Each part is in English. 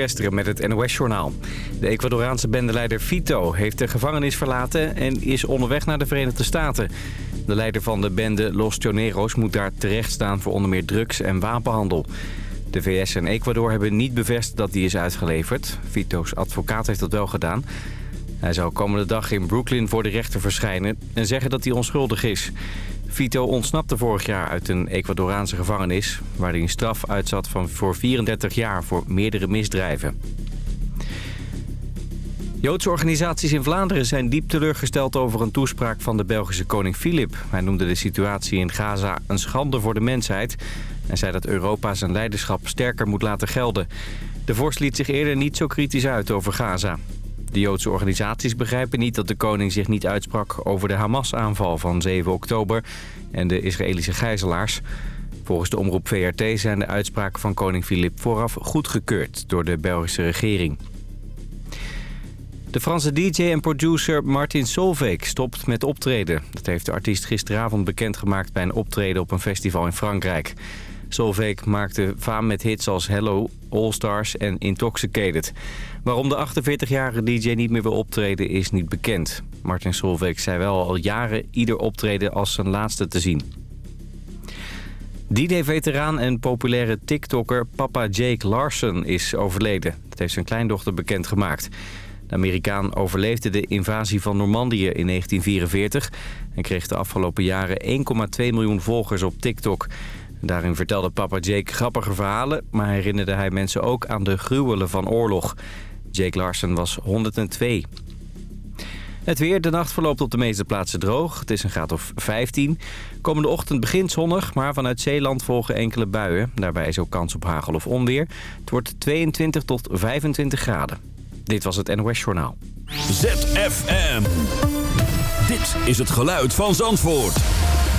Kesteren met het NOS-journaal. De Ecuadoraanse bendeleider Vito heeft de gevangenis verlaten en is onderweg naar de Verenigde Staten. De leider van de bende Los Choneros moet daar terecht staan voor onder meer drugs- en wapenhandel. De VS en Ecuador hebben niet bevestigd dat hij is uitgeleverd. Vito's advocaat heeft dat wel gedaan. Hij zou komende dag in Brooklyn voor de rechter verschijnen en zeggen dat hij onschuldig is. Vito ontsnapte vorig jaar uit een Ecuadoraanse gevangenis... waar hij een straf uitzat van voor 34 jaar voor meerdere misdrijven. Joodse organisaties in Vlaanderen zijn diep teleurgesteld over een toespraak van de Belgische koning Filip. Hij noemde de situatie in Gaza een schande voor de mensheid... en zei dat Europa zijn leiderschap sterker moet laten gelden. De vorst liet zich eerder niet zo kritisch uit over Gaza. De Joodse organisaties begrijpen niet dat de koning zich niet uitsprak over de Hamas-aanval van 7 oktober en de Israëlische gijzelaars. Volgens de omroep VRT zijn de uitspraken van koning Filip vooraf goedgekeurd door de Belgische regering. De Franse DJ en producer Martin Solveig stopt met optreden. Dat heeft de artiest gisteravond bekendgemaakt bij een optreden op een festival in Frankrijk. Solveig maakte faam met hits als Hello, All Stars en Intoxicated. Waarom de 48-jarige DJ niet meer wil optreden is niet bekend. Martin Solveig zei wel al jaren ieder optreden als zijn laatste te zien. D-Day-veteraan en populaire TikToker Papa Jake Larson is overleden. Dat heeft zijn kleindochter bekendgemaakt. De Amerikaan overleefde de invasie van Normandië in 1944... en kreeg de afgelopen jaren 1,2 miljoen volgers op TikTok. Daarin vertelde papa Jake grappige verhalen... maar herinnerde hij mensen ook aan de gruwelen van oorlog. Jake Larson was 102. Het weer, de nacht verloopt op de meeste plaatsen droog. Het is een graad of 15. Komende ochtend begint zonnig, maar vanuit Zeeland volgen enkele buien. Daarbij is ook kans op hagel of onweer. Het wordt 22 tot 25 graden. Dit was het NOS Journaal. ZFM. Dit is het geluid van Zandvoort.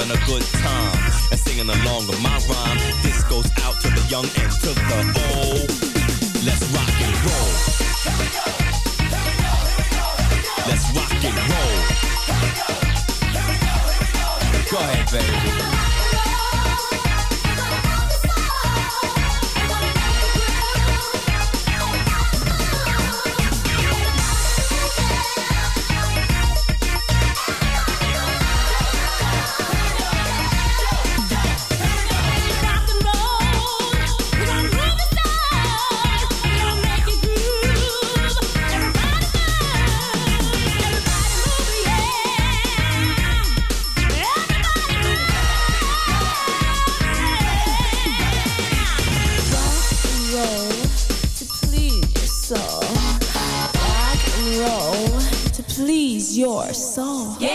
having a good time and singing along with my rhyme. This goes out to the young and to the old. Let's rock and roll. Here we go. Here we go. Here we go. Let's rock and roll. Here we go. Here we go. go ahead, baby. Soul. Yeah.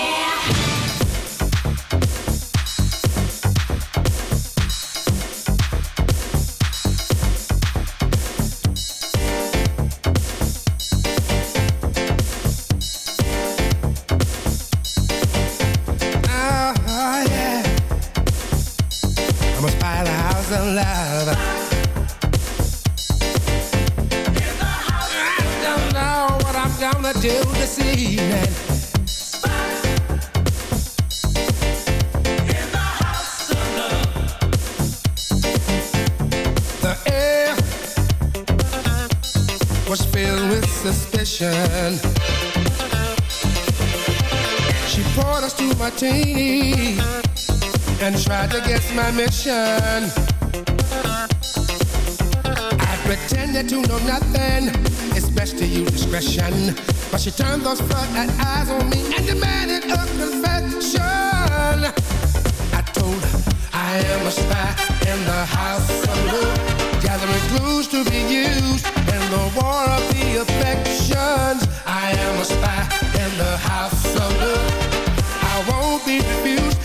my mission. I pretended to know nothing. It's best to use discretion. But she turned those flood eyes on me and demanded a confession. I told her I am a spy in the house of love, gathering clues to be used in the war of the affections. I am a spy in the house of love. I won't be refused.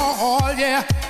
all, yeah.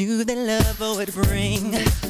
knew that love would bring.